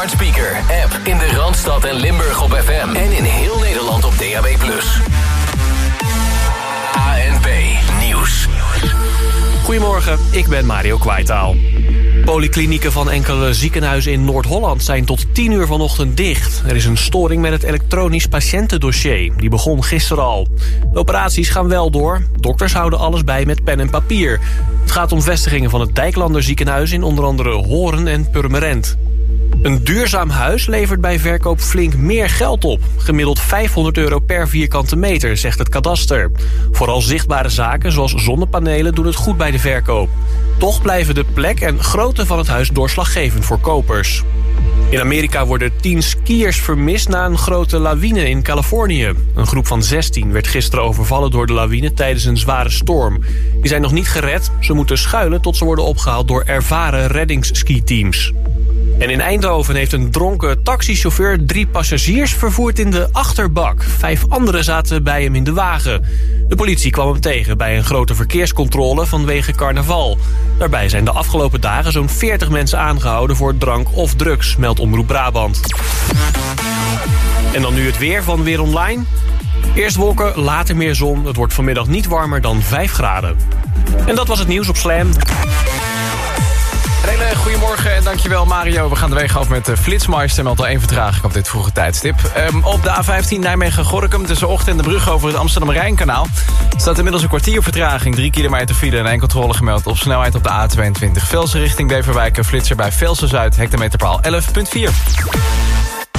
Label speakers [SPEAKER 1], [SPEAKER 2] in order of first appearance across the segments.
[SPEAKER 1] Smartspeaker. App in de Randstad en Limburg op FM. En in heel Nederland op DAB+. ANP Nieuws.
[SPEAKER 2] Goedemorgen, ik ben Mario Kwaitaal. Polyklinieken van enkele ziekenhuizen in Noord-Holland zijn tot 10 uur vanochtend dicht. Er is een storing met het elektronisch patiëntendossier. Die begon gisteren al. Operaties gaan wel door. Dokters houden alles bij met pen en papier. Het gaat om vestigingen van het Dijklander ziekenhuis in onder andere Horen en Purmerend. Een duurzaam huis levert bij verkoop flink meer geld op. Gemiddeld 500 euro per vierkante meter, zegt het kadaster. Vooral zichtbare zaken zoals zonnepanelen doen het goed bij de verkoop. Toch blijven de plek en grootte van het huis doorslaggevend voor kopers. In Amerika worden tien skiers vermist na een grote lawine in Californië. Een groep van 16 werd gisteren overvallen door de lawine tijdens een zware storm. Die zijn nog niet gered. Ze moeten schuilen tot ze worden opgehaald door ervaren reddingsskiteams. En in Eindhoven heeft een dronken taxichauffeur drie passagiers vervoerd in de achterbak. Vijf anderen zaten bij hem in de wagen. De politie kwam hem tegen bij een grote verkeerscontrole vanwege carnaval. Daarbij zijn de afgelopen dagen zo'n 40 mensen aangehouden voor drank of drugs, meldt Omroep Brabant. En dan nu het weer van Weer Online. Eerst wolken, later meer zon. Het wordt vanmiddag niet warmer dan 5 graden. En dat was het nieuws op Slam.
[SPEAKER 3] Goedemorgen en dankjewel Mario. We gaan de af met de Flitsmeister. Meldt al één vertraging op dit vroege tijdstip. Um, op de A15 Nijmegen-Gorkum tussen Ocht en de brug over het Amsterdam-Rijnkanaal... staat inmiddels een kwartier vertraging. Drie kilometer file en één controle gemeld op snelheid op de A22. Velsen richting Beverwijk. Flitser bij Velsen-Zuid, hectometerpaal 11.4.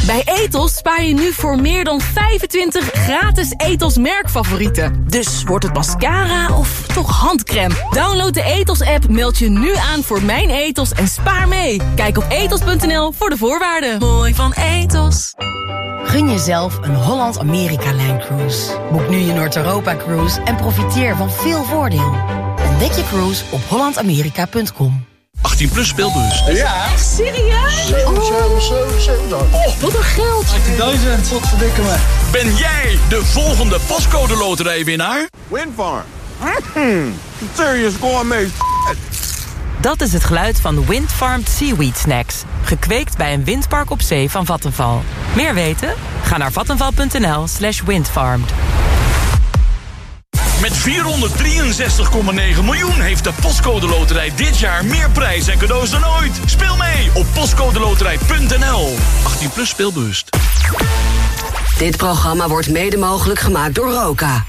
[SPEAKER 4] Bij Ethos spaar je nu voor meer dan 25 gratis Ethos merkfavorieten. Dus wordt het mascara of toch handcrème? Download de Ethos app, meld je nu aan voor Mijn Ethos en spaar mee. Kijk op ethos.nl voor de voorwaarden. Mooi van Ethos.
[SPEAKER 5] Gun jezelf een Holland-Amerika-lijn cruise. Boek nu je Noord-Europa-cruise en profiteer van veel voordeel. Ontdek je cruise op hollandamerika.com.
[SPEAKER 6] 18 plus speelbus.
[SPEAKER 7] Ja.
[SPEAKER 4] Echt serieus?
[SPEAKER 7] 7, 7, 7, 7.
[SPEAKER 4] Oh, wat een geld.
[SPEAKER 7] 18.000. Wat verdikken me.
[SPEAKER 6] Ben jij de volgende pascode loterijwinnaar?
[SPEAKER 8] Windfarm. Mm, serious gourmet
[SPEAKER 9] Dat is het geluid van Windfarmed Seaweed Snacks. Gekweekt bij een windpark op zee van Vattenval. Meer weten? Ga naar vattenval.nl slash windfarmed.
[SPEAKER 6] Met 463,9 miljoen heeft de Postcode Loterij dit jaar meer prijs en cadeaus dan ooit. Speel mee op postcodeloterij.nl. 18 plus speelbewust.
[SPEAKER 10] Dit programma wordt mede mogelijk gemaakt door Roka.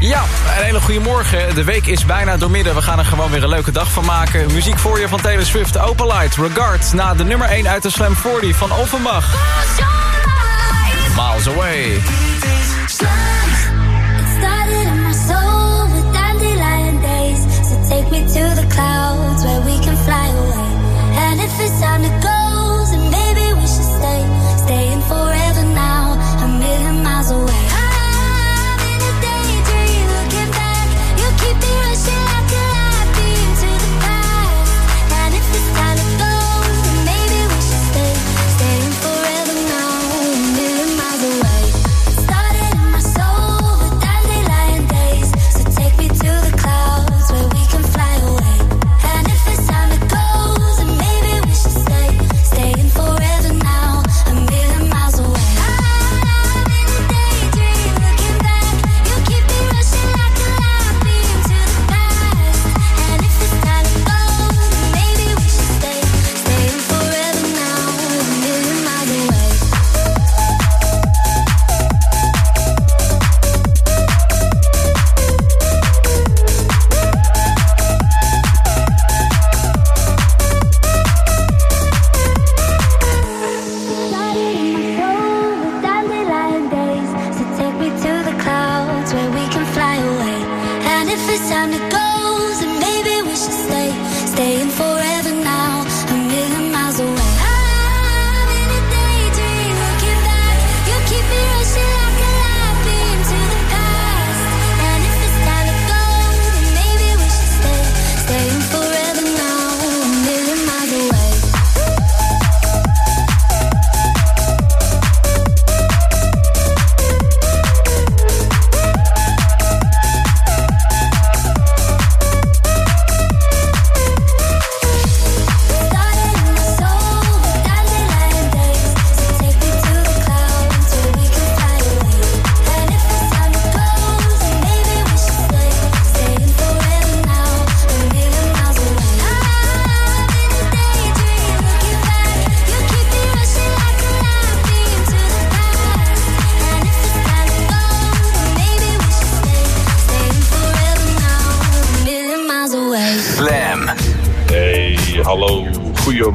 [SPEAKER 3] Ja, een hele goede morgen. De week is bijna doormidden. We gaan er gewoon weer een leuke dag van maken. Muziek voor je van Taylor Swift, Open Light, Regard... na de nummer 1 uit de Slam 40 van Offenbach. Miles Away.
[SPEAKER 11] Take me to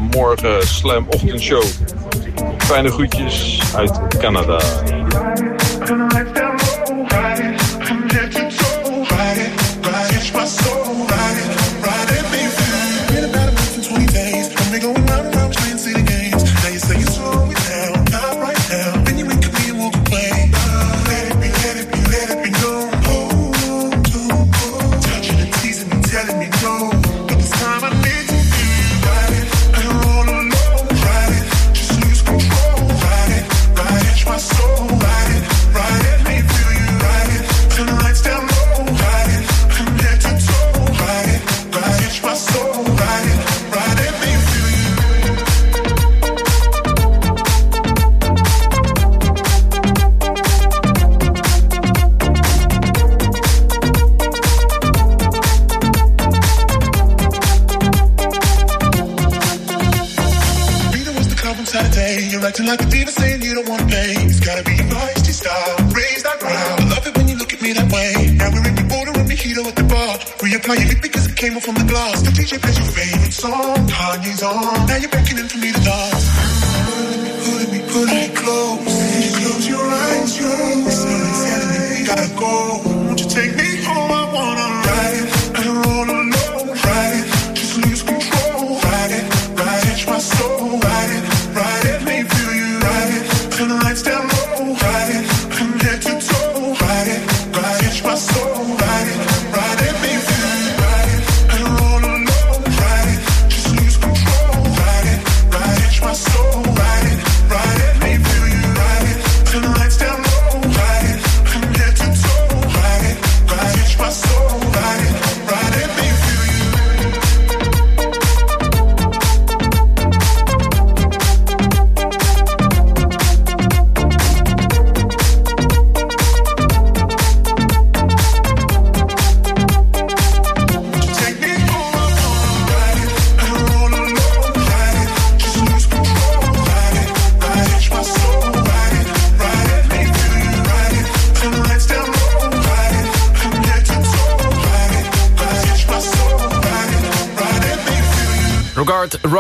[SPEAKER 12] goedemorgen Slam Ochtendshow. Fijne groetjes uit Canada.
[SPEAKER 13] Acting like a diva saying you don't wanna pay. It's gotta be your feisty style. Raise that ground. I love it when you look at me that way. Now we're in the border and mojito at the bar. Reapply your lip because it came off from the glass. The DJ plays your favorite song. Kanye's on. Now you're beckoning for me to dance.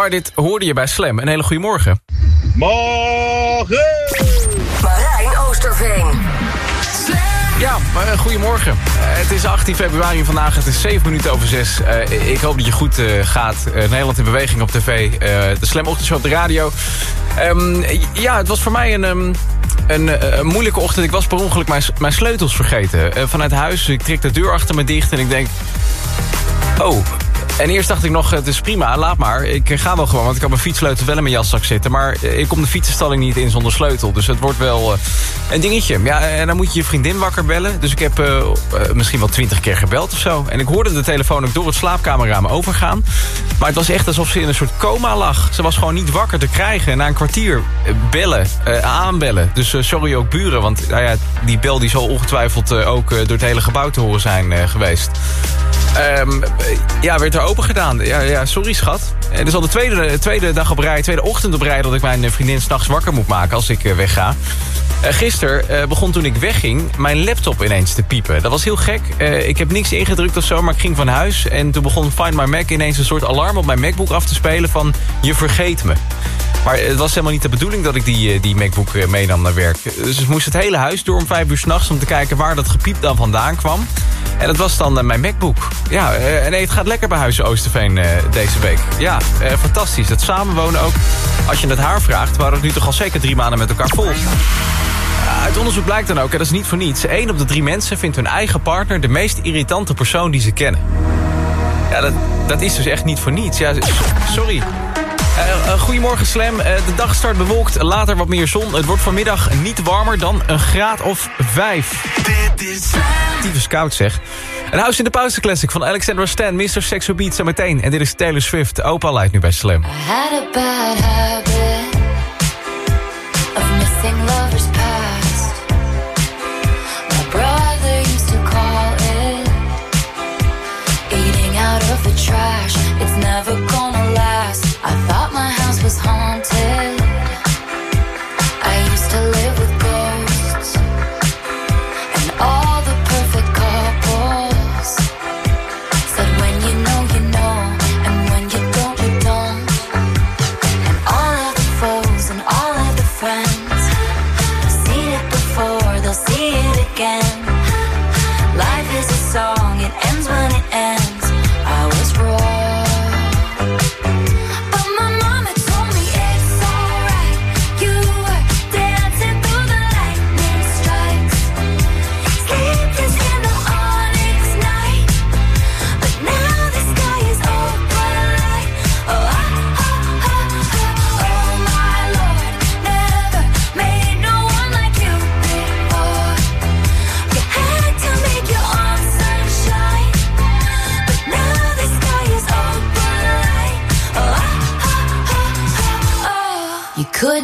[SPEAKER 3] Regard Ride It hoorde je bij Slam. Een hele goede morgen.
[SPEAKER 12] Morgen!
[SPEAKER 10] Marijn Oosterveen.
[SPEAKER 3] Ja, maar, eh, goedemorgen. Eh, het is 18 februari vandaag, het is 7 minuten over 6. Eh, ik hoop dat je goed eh, gaat. Nederland in beweging op tv, eh, de Slam Ochtendshow op de radio. Ehm, ja, het was voor mij een, ehm, een, een moeilijke ochtend. Ik was per ongeluk mijn, mijn sleutels vergeten. Vanuit huis, ik trek de deur achter me dicht en ik denk... Oh, en eerst dacht ik nog, het is prima, laat maar. Ik ga wel gewoon, want ik had mijn fietssleutel wel in mijn jaszak zitten. Maar eh, ik kom de fietsenstalling niet in zonder sleutel. Dus het wordt wel eh, een dingetje. Ja, en dan moet je je vriendin wakker bellen. Dus ik heb eh, eh, misschien wel twintig keer gebeld of zo. En ik hoorde de telefoon ook door het slaapkamerraam overgaan. Maar het was echt alsof ze in een soort coma lag. Ze was gewoon niet wakker te krijgen. En na een kwartier eh, bellen, eh, aanbellen. Dus eh, sorry ook buren, want nou ja, die bel die zal ongetwijfeld eh, ook eh, door het hele gebouw te horen zijn eh, geweest. Ehm, eh, ja, werd er open gedaan. Ja, ja sorry schat. Het is al de tweede, tweede dag op rij, tweede ochtend op rij... dat ik mijn eh, vriendin s'nachts wakker moet maken als ik eh, wegga. Eh, gisteren eh, begon toen ik wegging mijn laptop ineens te piepen. Dat was heel gek. Eh, ik heb niks ingedrukt of zo, maar ik ging van huis... en toen begon Find My Mac ineens een soort alarm op mijn MacBook af te spelen... van je vergeet me. Maar het was helemaal niet de bedoeling dat ik die, eh, die MacBook eh, meenam naar werk. Dus ik moest het hele huis door om vijf uur s'nachts... om te kijken waar dat gepiep dan vandaan kwam. En dat was dan eh, mijn MacBook. Ja, eh, en nee, het gaat lekker bij Huizen Oosterveen eh, deze week. Ja, fantastisch. Het samenwonen ook. Als je het haar vraagt, waren het nu toch al zeker drie maanden met elkaar vol. Uit onderzoek blijkt dan ook, en dat is niet voor niets... één op de drie mensen vindt hun eigen partner... de meest irritante persoon die ze kennen. Ja, dat, dat is dus echt niet voor niets. Ja, sorry. Eh, goedemorgen Slam. Eh, de dag start bewolkt, later wat meer zon. Het wordt vanmiddag niet warmer dan een graad of vijf. Dit is Tyfus koud zeg. Een House in de Pauze Classic van Alexander Stan, Mr. Sexo Beat zometeen. En dit is Taylor Swift, Opa Light nu bij Slam.
[SPEAKER 11] had a bad habit of missing lovers past. My brother used to call it eating out of the trash. It's never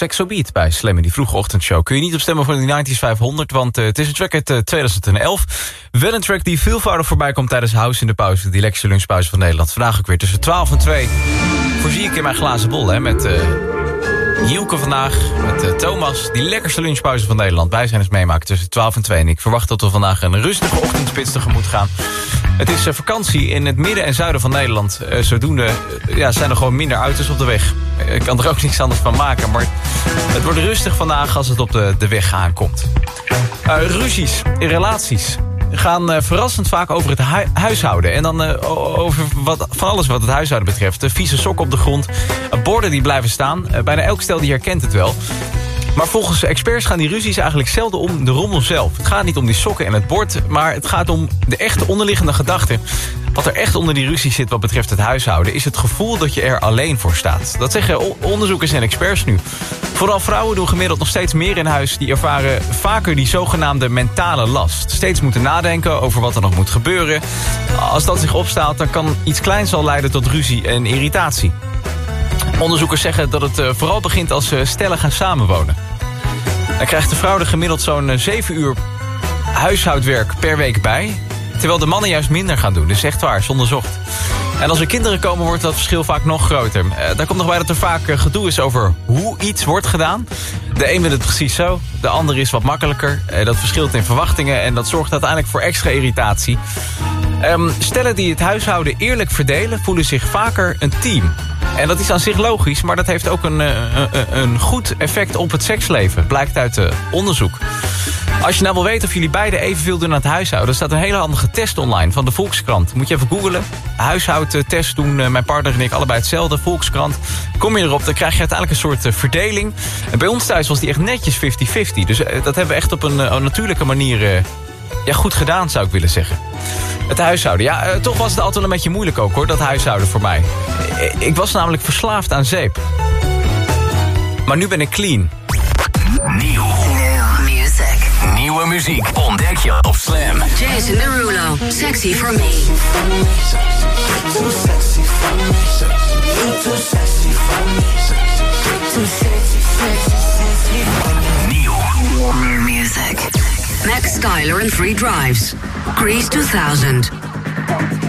[SPEAKER 3] Sexobeat bij Slam in die vroege ochtendshow. Kun je niet op stemmen voor de 90s 500, want uh, het is een track uit uh, 2011. Wel een track die veelvoudig voorbij komt tijdens House in de pauze. Die lekkerste lunchpauze van Nederland. Vandaag ook weer tussen 12 en 2. Voorzie ik in mijn glazen bol, hè, met... Uh, Hielke vandaag met uh, Thomas. Die lekkerste lunchpauze van Nederland. Wij zijn eens meemaken tussen 12 en 2. En ik verwacht dat we vandaag een rustige ochtendspits tegemoet gaan. Het is uh, vakantie in het midden en zuiden van Nederland. Uh, zodoende ja, zijn er gewoon minder auto's op de weg. Ik kan er ook niks anders van maken. Maar het wordt rustig vandaag als het op de, de weg aankomt. ruzies in relaties gaan uh, verrassend vaak over het hu huishouden. En dan uh, over wat, van alles wat het huishouden betreft. De vieze sokken op de grond, borden die blijven staan. Uh, bijna elk stel die herkent het wel. Maar volgens experts gaan die ruzies eigenlijk zelden om de rommel zelf. Het gaat niet om die sokken en het bord, maar het gaat om de echte onderliggende gedachte. Wat er echt onder die ruzie zit wat betreft het huishouden... is het gevoel dat je er alleen voor staat. Dat zeggen onderzoekers en experts nu. Vooral vrouwen doen gemiddeld nog steeds meer in huis. Die ervaren vaker die zogenaamde mentale last. Steeds moeten nadenken over wat er nog moet gebeuren. Als dat zich opstaat, dan kan iets kleins al leiden tot ruzie en irritatie. Onderzoekers zeggen dat het uh, vooral begint als uh, stellen gaan samenwonen. Dan krijgt de vrouw er gemiddeld zo'n uh, 7 uur huishoudwerk per week bij... terwijl de mannen juist minder gaan doen. Dus echt waar, is onderzocht. En als er kinderen komen, wordt dat verschil vaak nog groter. Daar komt nog bij dat er vaak gedoe is over hoe iets wordt gedaan. De een wil het precies zo, de ander is wat makkelijker. Dat verschilt in verwachtingen en dat zorgt uiteindelijk voor extra irritatie. Um, stellen die het huishouden eerlijk verdelen, voelen zich vaker een team. En dat is aan zich logisch, maar dat heeft ook een, een, een goed effect op het seksleven. Blijkt uit uh, onderzoek. Als je nou wil weten of jullie beiden evenveel doen aan het huishouden... staat een hele handige test online van de Volkskrant. Moet je even googlen. Huishoudtest doen uh, mijn partner en ik allebei hetzelfde. Volkskrant. Kom je erop, dan krijg je uiteindelijk een soort uh, verdeling. En bij ons thuis was die echt netjes 50-50. Dus dat hebben we echt op een, een natuurlijke manier ja, goed gedaan, zou ik willen zeggen. Het huishouden. Ja, uh, toch was het altijd een beetje moeilijk ook, hoor. Dat huishouden voor mij. Ik was namelijk verslaafd aan zeep. Maar nu ben ik clean.
[SPEAKER 1] Nieuw.
[SPEAKER 10] Music.
[SPEAKER 1] Nieuwe muziek ontdek je op Slam.
[SPEAKER 10] Jason Derulo. Sexy for me.
[SPEAKER 14] Too sexy for me. You too sexy for me. Too sexy, sexy, sexy for me.
[SPEAKER 1] Nieuw.
[SPEAKER 10] New music. Max Styler and Free Drives. Grease 2000.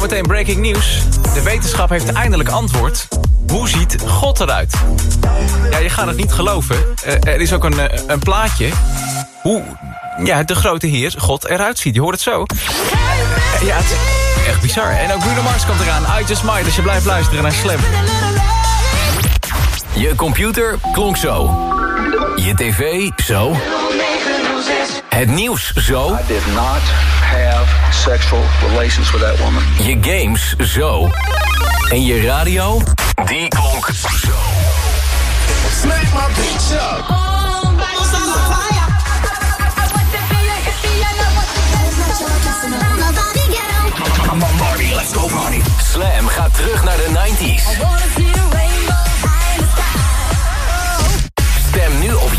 [SPEAKER 3] Zometeen breaking news. De wetenschap heeft eindelijk antwoord. Hoe ziet God eruit? Ja, je gaat het niet geloven. Eh, er is ook een, eh, een plaatje. Hoe ja, de grote heer God eruit ziet. Je hoort het zo. Ja, het is echt bizar. En ook Bruno Mars komt eraan. I Just Might, dus je blijft luisteren naar Slam.
[SPEAKER 1] Je computer klonk zo. Je tv zo. Het nieuws zo.
[SPEAKER 15] I did not have sexual relations with that woman.
[SPEAKER 1] Je games zo. En je radio, die klonk zo.
[SPEAKER 16] Smack my bitch up.
[SPEAKER 1] Come on Marty, let's go Marty. Slam gaat terug naar de 90s.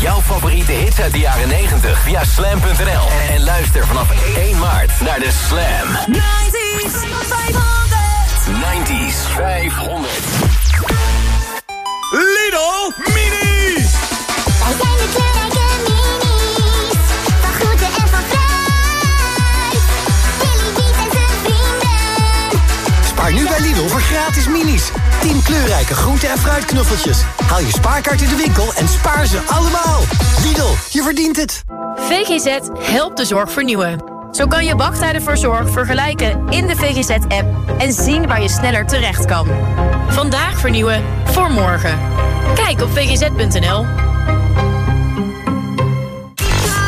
[SPEAKER 1] Jouw favoriete hits uit de jaren 90 via slam.nl. En luister vanaf 1 maart naar de Slam
[SPEAKER 11] 90s 500.
[SPEAKER 1] 90s 500.
[SPEAKER 6] Lidl Mini!
[SPEAKER 17] Wij zijn de kleurrijke minis. Van groente en van fruit. En zijn vrienden.
[SPEAKER 18] Spaar nu bij Lidl voor gratis minis. 10 kleurrijke groente- en fruitknuffeltjes. Haal je spaarkaart in de winkel en spaar ze allemaal. Lidl, je verdient het.
[SPEAKER 19] VGZ helpt de zorg vernieuwen. Zo kan je wachttijden voor zorg vergelijken in de VGZ-app... en zien waar je sneller terecht kan. Vandaag vernieuwen voor morgen. Kijk op vgz.nl.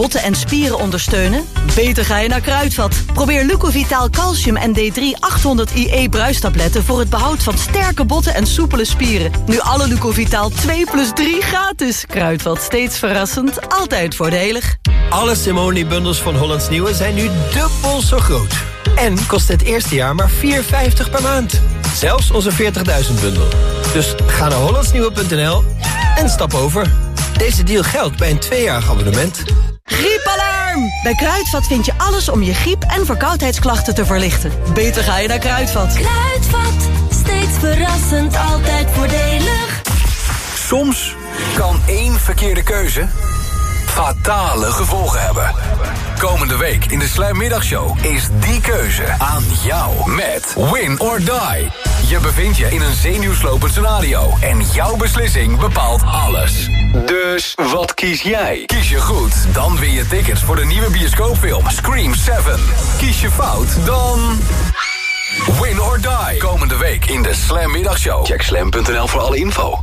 [SPEAKER 20] Botten en spieren ondersteunen? Beter ga je naar Kruidvat. Probeer Lucovitaal Calcium en D3 800 IE bruistabletten... voor het behoud van sterke botten en soepele spieren. Nu alle Lucovitaal 2 plus 3 gratis. Kruidvat, steeds verrassend, altijd voordelig.
[SPEAKER 21] Alle Simone-bundels van Hollands Nieuwe zijn nu dubbel zo groot. En kost het eerste jaar maar 4,50 per maand. Zelfs onze 40.000 bundel. Dus ga naar hollandsnieuwe.nl en stap over. Deze deal geldt bij een tweejarig abonnement.
[SPEAKER 20] Griepalarm! Bij Kruidvat vind je alles om je griep- en verkoudheidsklachten te verlichten. Beter ga je naar Kruidvat.
[SPEAKER 11] Kruidvat, steeds verrassend, altijd voordelig.
[SPEAKER 1] Soms kan één verkeerde keuze fatale gevolgen hebben. Komende week in de Slam Middagshow is die keuze aan jou met Win or Die. Je bevindt je in een zenuwslopend scenario en jouw beslissing bepaalt alles. Dus wat kies jij? Kies je goed, dan win je tickets voor de nieuwe bioscoopfilm Scream 7. Kies je fout, dan... Win or die. Komende week in de Slam Middagshow. Check slam.nl voor alle info.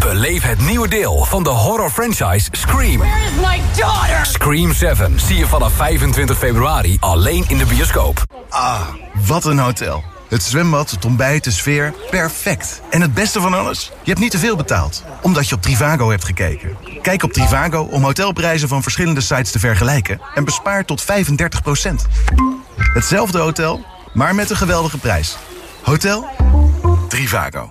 [SPEAKER 1] Beleef het nieuwe deel van de horror franchise Scream.
[SPEAKER 10] Where is my daughter?
[SPEAKER 1] Scream 7 zie je vanaf 25 februari alleen in de bioscoop.
[SPEAKER 22] Ah, wat een hotel. Het zwembad, het ontbijt, de sfeer, perfect. En het beste van alles? Je hebt niet te veel betaald, omdat je op Trivago hebt gekeken. Kijk op Trivago om hotelprijzen van verschillende sites te vergelijken... en bespaar tot 35% Hetzelfde hotel, maar met een geweldige prijs. Hotel Trivago.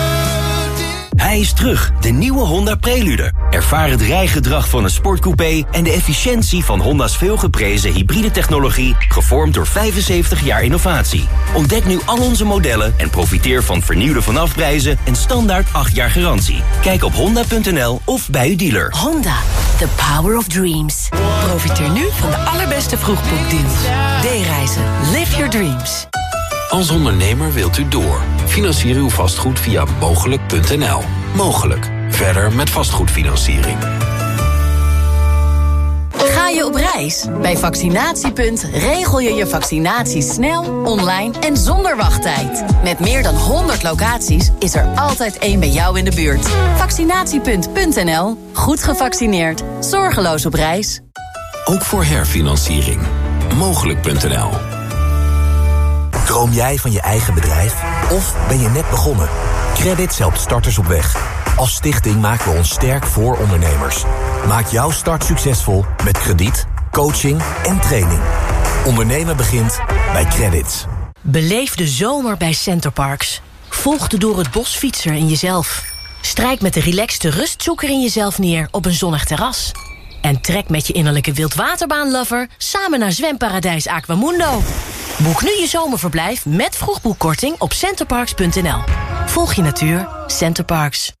[SPEAKER 23] Hij is terug, de nieuwe Honda Prelude. Ervaar het rijgedrag van een sportcoupé en de efficiëntie van Honda's veelgeprezen hybride technologie, gevormd door 75 jaar innovatie. Ontdek nu al onze modellen en profiteer van vernieuwde vanafprijzen en standaard 8 jaar garantie. Kijk op honda.nl of bij uw dealer.
[SPEAKER 20] Honda, the power of dreams. Profiteer nu van de allerbeste vroegboekdeals. D-reizen. Live your dreams.
[SPEAKER 24] Als ondernemer wilt u door. Financier uw vastgoed via mogelijk.nl. Mogelijk. Verder met vastgoedfinanciering.
[SPEAKER 4] Ga je op reis? Bij Vaccinatiepunt regel je je vaccinatie snel, online en zonder wachttijd. Met meer dan 100 locaties is er altijd één bij jou in de buurt. Vaccinatiepunt.nl. Goed gevaccineerd. Zorgeloos op reis.
[SPEAKER 24] Ook voor herfinanciering. Mogelijk.nl.
[SPEAKER 25] Droom jij van je eigen bedrijf? Of ben je net begonnen? Credits helpt starters op weg. Als stichting maken we ons sterk voor ondernemers. Maak jouw start succesvol met krediet, coaching en training. Ondernemen begint bij Credits.
[SPEAKER 20] Beleef de zomer bij Centerparks. Volg de door het bos fietser in jezelf. Strijk met de relaxte rustzoeker in jezelf neer op een zonnig terras. En trek met je innerlijke wildwaterbaanlover samen naar zwemparadijs Aquamundo. Boek nu je zomerverblijf met vroegboekkorting op centerparks.nl. Volg je natuur, Centerparks.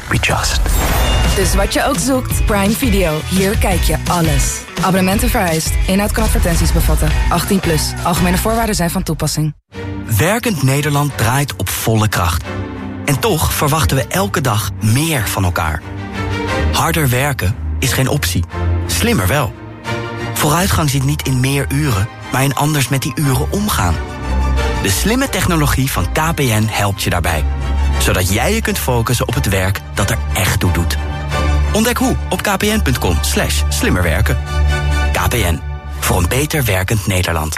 [SPEAKER 26] Just.
[SPEAKER 27] Dus wat je ook zoekt, Prime Video. Hier kijk je alles. Abonnementen vereist. Inhoud kan advertenties bevatten. 18 plus. Algemene voorwaarden zijn van toepassing.
[SPEAKER 28] Werkend Nederland draait op volle kracht. En toch verwachten we elke dag meer van elkaar. Harder werken is geen optie. Slimmer wel. Vooruitgang zit niet in meer uren, maar in anders met die uren omgaan. De slimme technologie van KPN helpt je daarbij. Zodat jij je kunt focussen op het werk dat er echt toe doet. Ontdek hoe op kpn.com slash slimmerwerken. KPN, voor een beter werkend Nederland.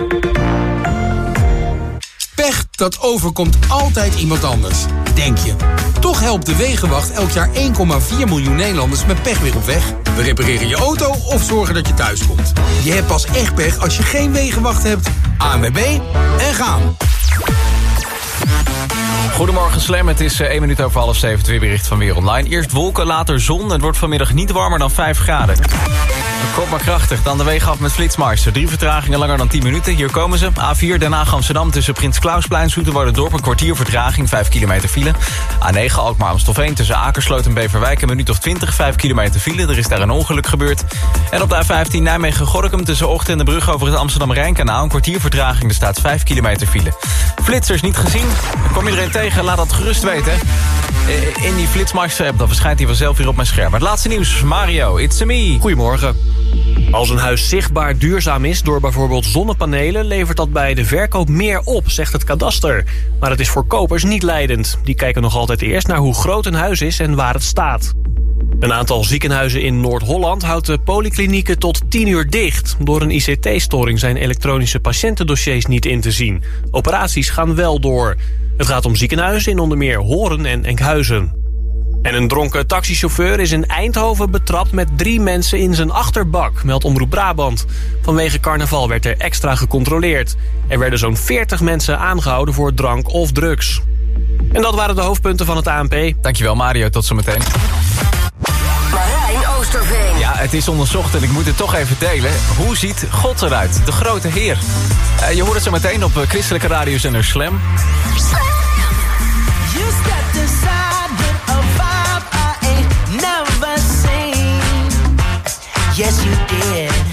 [SPEAKER 29] Pech, dat overkomt altijd iemand anders. Denk je. Toch helpt de Wegenwacht elk jaar 1,4 miljoen Nederlanders met pech weer op weg. We repareren je auto of zorgen dat je thuis komt. Je hebt pas echt pech als je geen Wegenwacht hebt. ANWB en gaan.
[SPEAKER 3] Goedemorgen Slam, het is 1 minuut over half 7, twee bericht van Weer Online. Eerst wolken, later zon. Het wordt vanmiddag niet warmer dan 5 graden. Kort maar krachtig, dan de wegen af met Flitsmeister. Drie vertragingen langer dan 10 minuten. Hier komen ze. A4 Den Haag Amsterdam tussen Prins Klausplein, Dorp een kwartier vertraging, 5 kilometer file. A9 Alkmaar Amstelveen tussen Akersloot en Beverwijk een minuut of 20, 5 kilometer file. Er is daar een ongeluk gebeurd. En op de A15 Nijmegen-Gorkum tussen Ocht en de brug over het Amsterdam Rijnkanaal een kwartier vertraging. Er staat 5 kilometer file. Flitsers niet gezien. Kom iedereen tegen laat dat gerust weten. Eh, in die Flitsmars-app, dan verschijnt hij vanzelf weer op mijn scherm. Het laatste nieuws, Mario, it's me.
[SPEAKER 2] Goedemorgen. Als een huis zichtbaar duurzaam is door bijvoorbeeld zonnepanelen... levert dat bij de verkoop meer op, zegt het kadaster. Maar het is voor kopers niet leidend. Die kijken nog altijd eerst naar hoe groot een huis is en waar het staat. Een aantal ziekenhuizen in Noord-Holland houdt de polyklinieken tot 10 uur dicht. Door een ICT-storing zijn elektronische patiëntendossiers niet in te zien. Operaties gaan wel door. Het gaat om ziekenhuizen in onder meer Horen en Enkhuizen. En een dronken taxichauffeur is in Eindhoven betrapt met drie mensen in zijn achterbak, meldt Omroep Brabant. Vanwege carnaval werd er extra gecontroleerd. Er werden zo'n 40 mensen aangehouden voor drank of drugs. En dat waren de hoofdpunten van het ANP.
[SPEAKER 3] Dankjewel Mario, tot zometeen. Ja, het is onderzocht en ik moet het toch even delen. Hoe ziet God eruit, de grote Heer? Eh, je hoort het zo meteen op eh, christelijke radiozender Slam.
[SPEAKER 14] Yes, you did.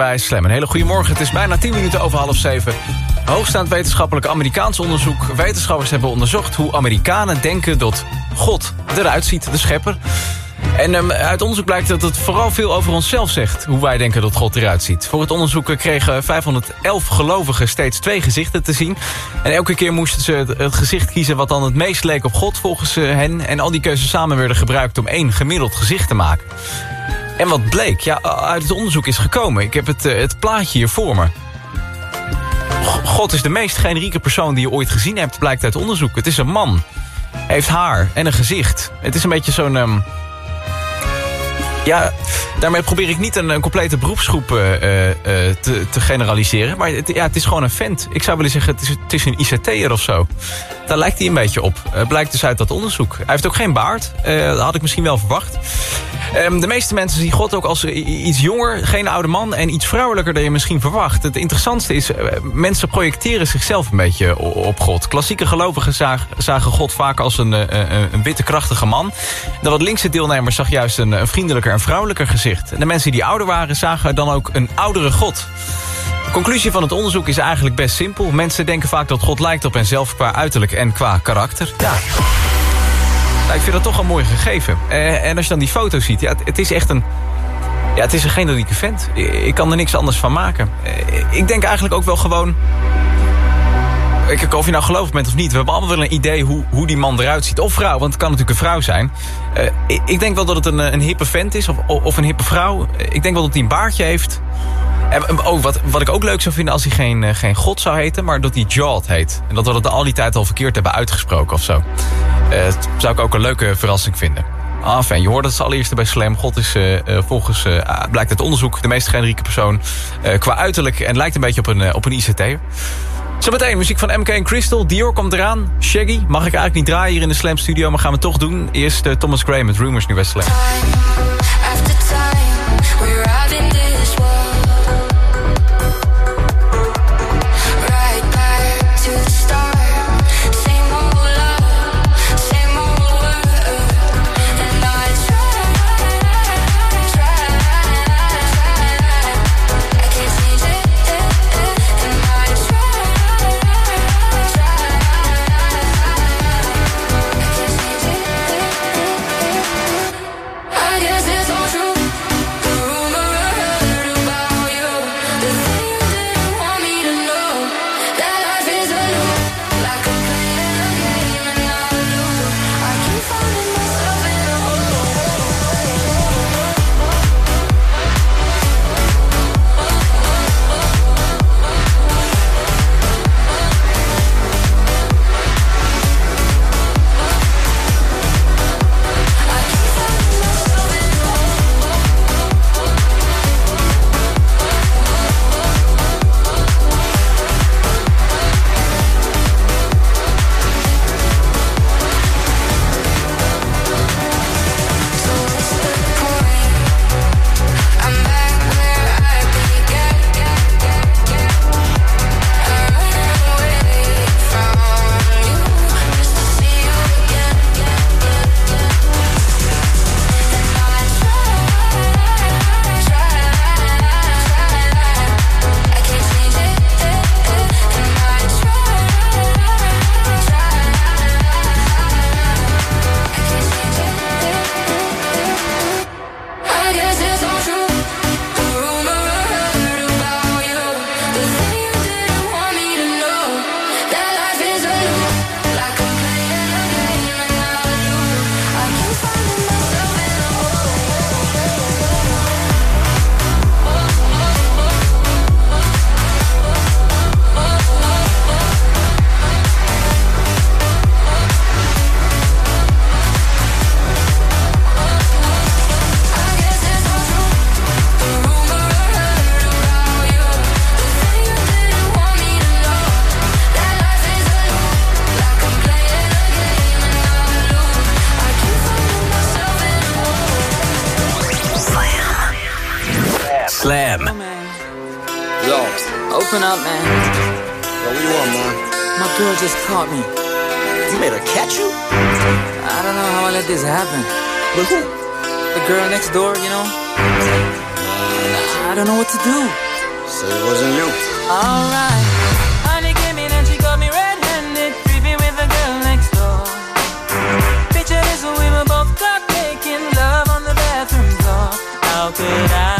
[SPEAKER 3] Bij Slam. Een hele goede morgen. Het is bijna 10 minuten over half 7. Hoogstaand wetenschappelijk Amerikaans onderzoek. Wetenschappers hebben onderzocht hoe Amerikanen denken dat God eruit ziet, de schepper. En ehm, uit onderzoek blijkt dat het vooral veel over onszelf zegt... hoe wij denken dat God eruit ziet. Voor het onderzoek kregen 511 gelovigen steeds twee gezichten te zien. En elke keer moesten ze het, het gezicht kiezen... wat dan het meest leek op God volgens eh, hen. En al die keuzes samen werden gebruikt om één gemiddeld gezicht te maken. En wat bleek? Ja, uit het onderzoek is gekomen. Ik heb het, eh, het plaatje hier voor me. God is de meest generieke persoon die je ooit gezien hebt, blijkt uit onderzoek. Het is een man. Hij heeft haar en een gezicht. Het is een beetje zo'n... ehm, ja, daarmee probeer ik niet een, een complete beroepsgroep eh, eh, eh, te, te generaliseren. Maar het, ja, het is gewoon een vent. Ik zou willen zeggen, het is, het is een ICT'er of zo. Daar lijkt hij een beetje op. Eh, blijkt dus uit dat onderzoek. Hij heeft ook geen baard. Dat had ik misschien wel verwacht. Ehm, de meeste mensen zien God ook als iets jonger, geen oude man... en iets vrouwelijker dan je misschien verwacht. Het interessantste is, mensen projecteren zichzelf een beetje op God. Klassieke gelovigen zagen, God vaak als een, een, een witte, krachtige man. De wat linkse deelnemers zag juist een, een vriendelijker en vrouwelijker gezicht. En de mensen die ouder waren, zagen dan ook een oudere God. Conclusie van het onderzoek is eigenlijk best simpel. Mensen denken vaak dat God lijkt op henzelf qua uiterlijk en qua karakter. Ja. Nou, ik vind dat toch een mooi gegeven. Eh, en als je dan die foto ziet, ja, het, het is echt een... Ja, het is een generieke vent. Ik, ik kan er niks anders van maken. Eh, ik denk eigenlijk ook wel gewoon... Kijk, of je nou geloofd bent of niet. We hebben allemaal wel een idee hoe, hoe die man eruit ziet. Of vrouw, want het kan natuurlijk een vrouw zijn. Eh, ik, ik denk wel dat het een, eh, een hippe vent is. Of, of een hippe vrouw. Eh, Ik denk wel dat hij een baardje heeft. En, en, oh, wat, wat ik ook leuk zou vinden als hij geen, eh, geen god zou heten. Maar dat hij Jawed heet. En dat we dat al die tijd al verkeerd hebben uitgesproken of zo. Eh, dat zou ik ook een leuke verrassing vinden. Ah, fijn. Je hoorde het allereerste bij Slam. God is eh, eh, volgens, eh, ah, blijkt uit onderzoek, de meest generieke persoon eh, qua uiterlijk. En lijkt een beetje op een, eh, op een ICT'er. Zometeen muziek van MK en Crystal. Dior komt eraan. Shaggy mag ik eigenlijk niet draaien hier in de Slam studio, maar gaan we toch doen. Eerst eh, Thomas Gray met Rumors nu bij
[SPEAKER 23] Slam.
[SPEAKER 30] Open up, man. Yo, what you want, man? My girl just caught me. You made her catch you? I don't know how I let this happen. But who? The girl next door, you know? I don't know what to do.
[SPEAKER 31] So it wasn't you.
[SPEAKER 30] Alright. Honey came in and she got me red-handed, creepy with the girl next door. Picture this, we were both caught making love on the bathroom floor. How could I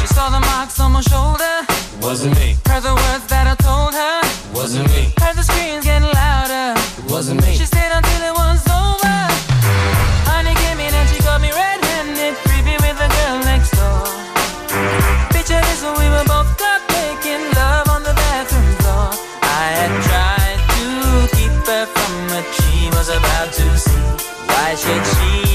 [SPEAKER 30] She saw the marks on my shoulder.
[SPEAKER 24] Wasn't me.
[SPEAKER 30] Heard the words that I told her.
[SPEAKER 24] Wasn't me.
[SPEAKER 30] Heard the screams getting louder.
[SPEAKER 24] Wasn't me.
[SPEAKER 30] She stayed until it was over. Honey came in and she got me red-handed, creepy with the girl next door. Picture this, we were both caught making love on the bathroom floor. I had tried to keep her from what she was about to see. Why should she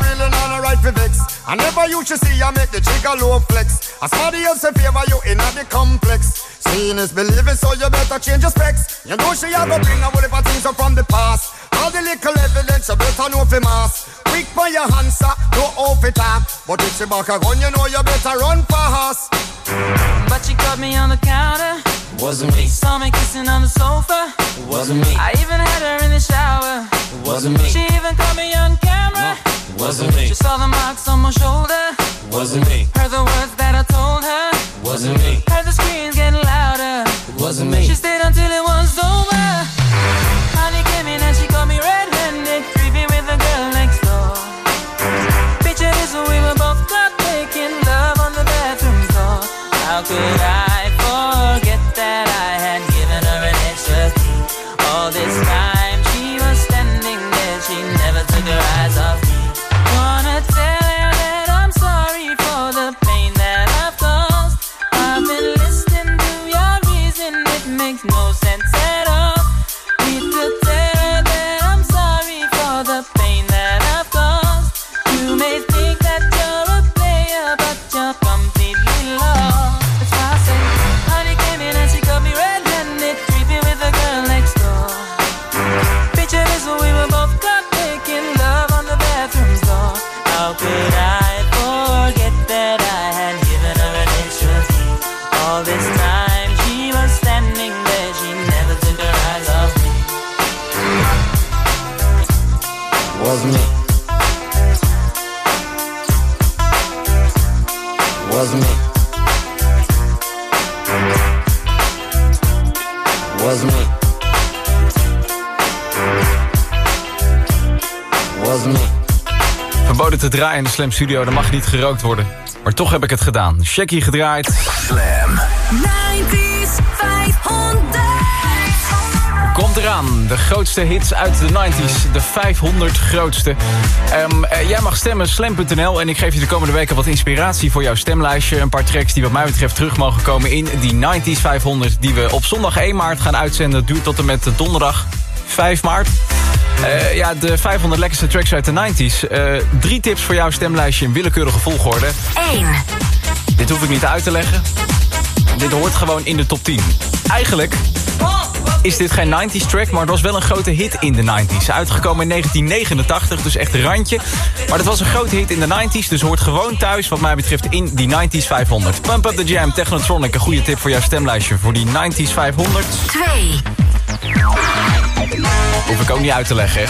[SPEAKER 32] really not a right for vex. I never you should see I make the trigger low flex. As somebody else in favor you in the complex. Seeing is believing, so you better change your specs. You know she a go bring a whole heap things up from the past. All the little evidence you better know for mass. Quick for your answer, no off it up. But if she back a gun, you know you better run fast.
[SPEAKER 30] But she caught me on the counter.
[SPEAKER 24] Wasn't me.
[SPEAKER 30] Saw me kissing on the sofa.
[SPEAKER 24] Wasn't me.
[SPEAKER 30] I even had her in the shower.
[SPEAKER 24] Wasn't me.
[SPEAKER 30] She even caught me on camera.
[SPEAKER 24] Wasn't me.
[SPEAKER 30] She saw the marks on my shoulder.
[SPEAKER 24] Wasn't me.
[SPEAKER 30] Heard the words that I told her.
[SPEAKER 24] Wasn't me.
[SPEAKER 30] Heard the screams getting louder.
[SPEAKER 24] Wasn't me.
[SPEAKER 30] She stayed until it was over. Me. Me.
[SPEAKER 3] Verboden te draaien in de Slam Studio, er mag niet gerookt worden. Maar toch heb ik het gedaan. Shaggy gedraaid.
[SPEAKER 23] Slam.
[SPEAKER 33] 90s 500.
[SPEAKER 3] Komt eraan. De grootste hits uit de 90s. De 500 grootste. Ehm, eh, jij mag stemmen, slam.nl. En ik geef je de komende weken wat inspiratie voor jouw stemlijstje. Een paar tracks die wat mij betreft terug mogen komen in die 90s 500... die we op zondag 1 maart gaan uitzenden. Dat duurt tot en met donderdag 5 maart. Eh, ja, de 500 lekkerste tracks uit de 90s. Eh, drie tips voor jouw stemlijstje in willekeurige volgorde.
[SPEAKER 33] 1.
[SPEAKER 3] Dit hoef ik niet uit te leggen. Dit hoort gewoon in de top 10. Eigenlijk is dit geen 90s track, maar het was wel een grote hit in de 90s. Uitgekomen in 1989, dus echt een randje. Maar het was een grote hit in de 90s, dus hoort gewoon thuis wat mij betreft in die 90s 500. Pump Up The Jam, Technotronic, een goede tip voor jouw stemlijstje voor die 90s 500.
[SPEAKER 33] 2.
[SPEAKER 3] Hoef ik ook niet uit te leggen. hè.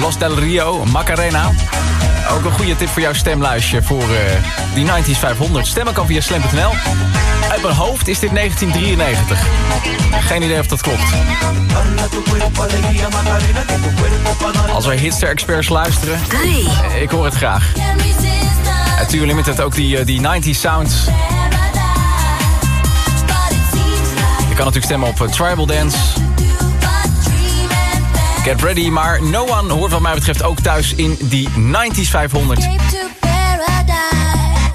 [SPEAKER 3] Los del Rio, Macarena. Ook een goede tip voor jouw stemlijstje voor eh, die 90s 500. Stemmen kan via slam.nl. Uit mijn hoofd is dit 1993. Geen idee of dat klopt. Als onze hitster-experts luisteren? Eh, Ik hoor het graag. Uh, Too Limited, ook die, eh, die 90s sounds. Je kan natuurlijk stemmen op Tribal Dance. Get ready, maar No One hoort wat mij betreft ook thuis in die 90s 500.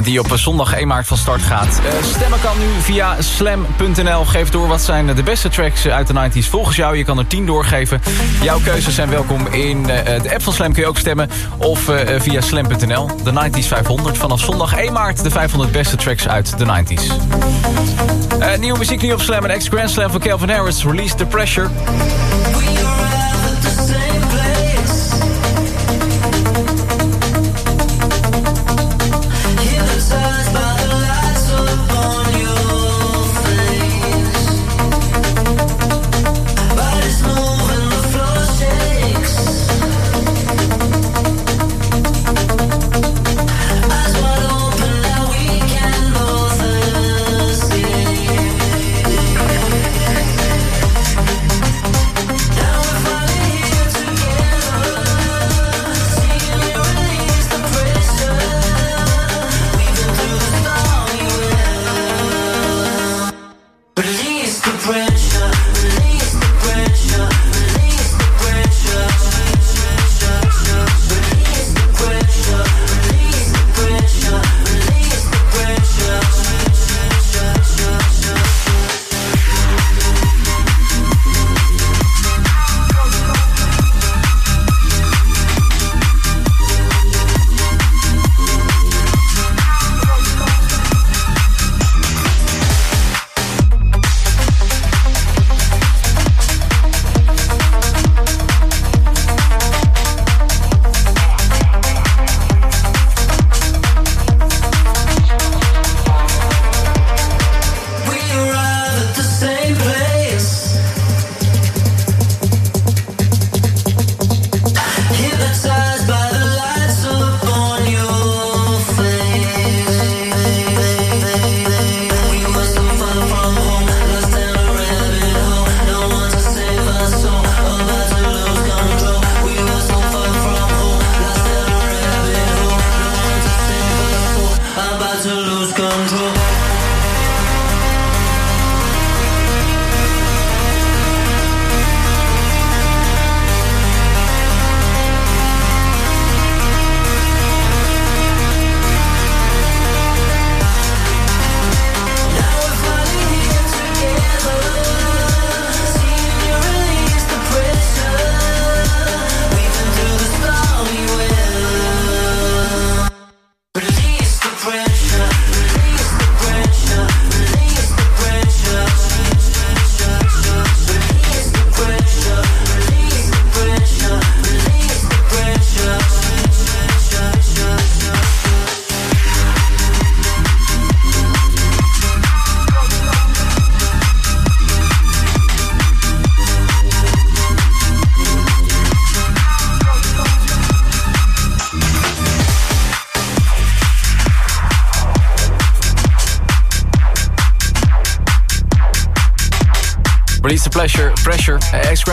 [SPEAKER 3] Die op zondag 1 maart van start gaat. Eh, stemmen kan nu via slam.nl. Geef door wat zijn de beste tracks uit de 90s volgens jou. Je kan er 10 doorgeven. Jouw keuzes zijn welkom. In eh, de app van Slam kun je ook stemmen. Of eh, via slam.nl. De 90s 500. Vanaf zondag 1 maart de 500 beste tracks uit de 90s. Eh, nieuwe muziek nu op Slam. Een ex-Grand Slam van Calvin Harris. Release the Pressure.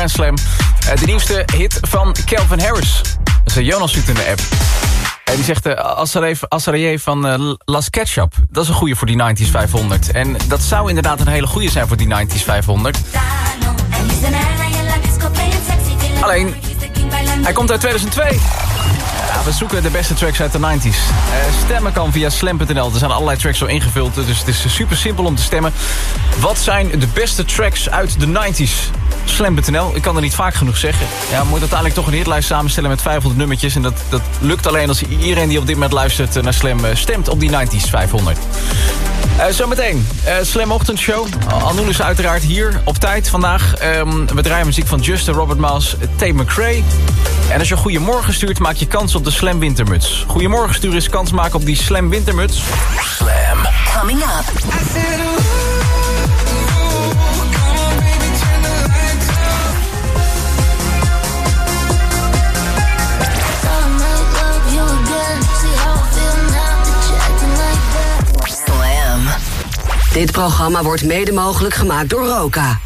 [SPEAKER 3] Eh, Slam. Eh, de nieuwste hit van Calvin Harris. Dat is Jonas zoekt in de app. En die zegt, uh, Assarayé van eh, Las Ketchup. Dat is een goede voor die 90s 500. En dat zou inderdaad een hele goede zijn voor die 90s 500. Alleen, hij komt uit 2002. Ja, we zoeken de beste tracks uit de 90s. Eh, stemmen kan via slam.nl. Er zijn allerlei tracks zo ingevuld, dus het is super simpel om te stemmen. Wat zijn de beste tracks uit de 90s? Slam.nl, ik kan er niet vaak genoeg zeggen. Ja, we moeten uiteindelijk toch een hitlijst samenstellen met 500 nummertjes. En dat, dat lukt alleen als iedereen die op dit moment luistert naar Slam eh, stemt op die 90s 500. Eh, zometeen, eh Slam Ochtendshow. Anouk is uiteraard hier op tijd vandaag. Ehm, we draaien muziek van Justin, Robert Miles, Tate McRae. En als je goedemorgen stuurt, maak je kans op de Slam Wintermuts. Goedemorgen sturen is kans maken op die Slam Wintermuts. Slam.
[SPEAKER 10] Coming up. Dit programma wordt mede mogelijk gemaakt door Roka.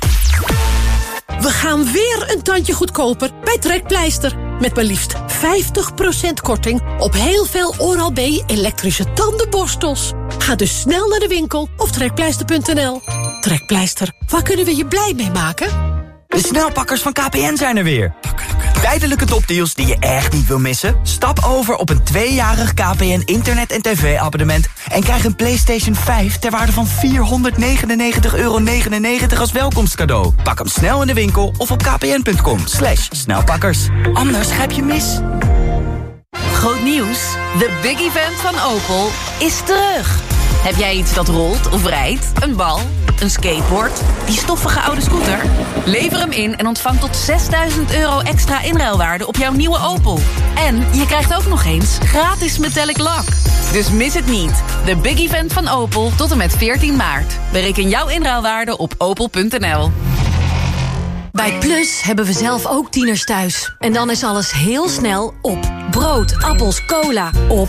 [SPEAKER 34] We gaan weer een tandje goedkoper bij Trekpleister. Met maar liefst 50% korting op heel veel Oral-B elektrische tandenborstels. Ga dus snel naar de winkel of trekpleister.nl. Trekpleister, waar kunnen we je blij mee maken?
[SPEAKER 28] De snelpakkers van KPN zijn er weer. Tijdelijke topdeals die je echt niet wil missen? Stap over op een tweejarig KPN internet- en tv-abonnement... en krijg een PlayStation 5 ter waarde van 499,99 euro als welkomstcadeau. Pak hem snel in de winkel of op kpn.com. Slash snelpakkers. Anders grijp je mis.
[SPEAKER 4] Groot nieuws. De big event van Opel is terug. Heb jij iets dat rolt of rijdt? Een bal? Een skateboard? Die stoffige oude scooter? Lever hem in en ontvang tot 6000 euro extra inruilwaarde op jouw nieuwe Opel. En je krijgt ook nog eens gratis metallic lak. Dus mis het niet. De big event van Opel tot en met 14 maart. Bereken jouw inruilwaarde op opel.nl.
[SPEAKER 20] Bij Plus hebben we zelf ook tieners thuis. En dan is alles heel snel op. Brood, appels, cola, op.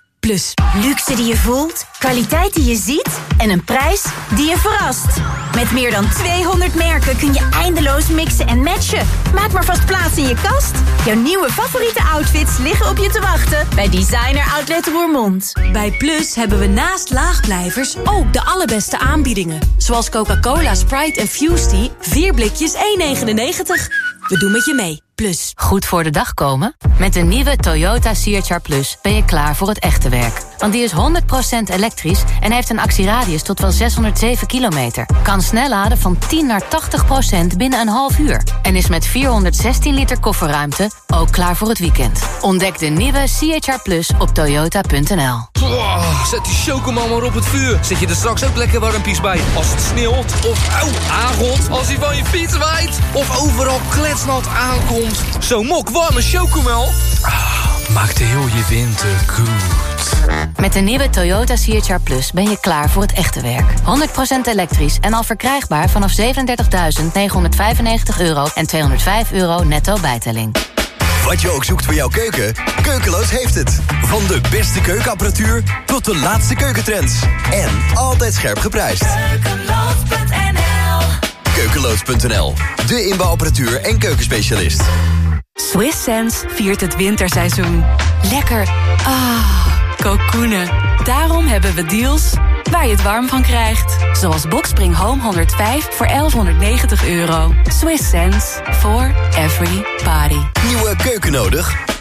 [SPEAKER 20] Plus.
[SPEAKER 35] Luxe die je voelt, kwaliteit die je ziet en een prijs die je verrast. Met meer dan 200 merken kun je eindeloos mixen en matchen. Maak maar vast plaats in je kast. Jouw nieuwe favoriete outfits liggen op je te wachten bij Designer Outlet Roermond.
[SPEAKER 20] Bij Plus hebben we naast laagblijvers ook de allerbeste aanbiedingen. Zoals Coca-Cola, Sprite en Fusty. 4 blikjes 1,99. We doen met je mee. Plus.
[SPEAKER 4] Goed voor de dag komen? Met de nieuwe Toyota CHR Plus ben je klaar voor het echte werk. Want die is 100% elektrisch en heeft een actieradius tot wel 607 kilometer. Kan snel laden van 10 naar 80% binnen een half uur. En is met 416 liter kofferruimte ook klaar voor het weekend. Ontdek de nieuwe CHR Plus op toyota.nl.
[SPEAKER 36] Zet die chocomel maar op het vuur. Zet je er straks ook lekker warmpies bij. Als het sneeuwt of auw, aangot. Als hij van je fiets waait. Of overal kletsnat aankomt. Zo'n mok warme chocomel. Ah, maakt heel je winter
[SPEAKER 4] Met de nieuwe Toyota CHR Plus ben je klaar voor het echte werk. 100% elektrisch en al verkrijgbaar vanaf 37.995 euro en 205 euro netto bijtelling.
[SPEAKER 37] Wat je ook zoekt voor jouw keuken, Keukeloos heeft het. Van de beste keukenapparatuur tot de laatste keukentrends. En altijd scherp geprijsd. Keukeloos.nl, de inbouwapparatuur en keukenspecialist.
[SPEAKER 4] Swiss Sense viert het winterseizoen. Lekker. Ah, kokoenen. Daarom hebben we deals waar je het warm van krijgt. Zoals Boxspring Home 105 voor 1190 euro. Swiss Sense for every party.
[SPEAKER 37] Nieuwe keuken nodig?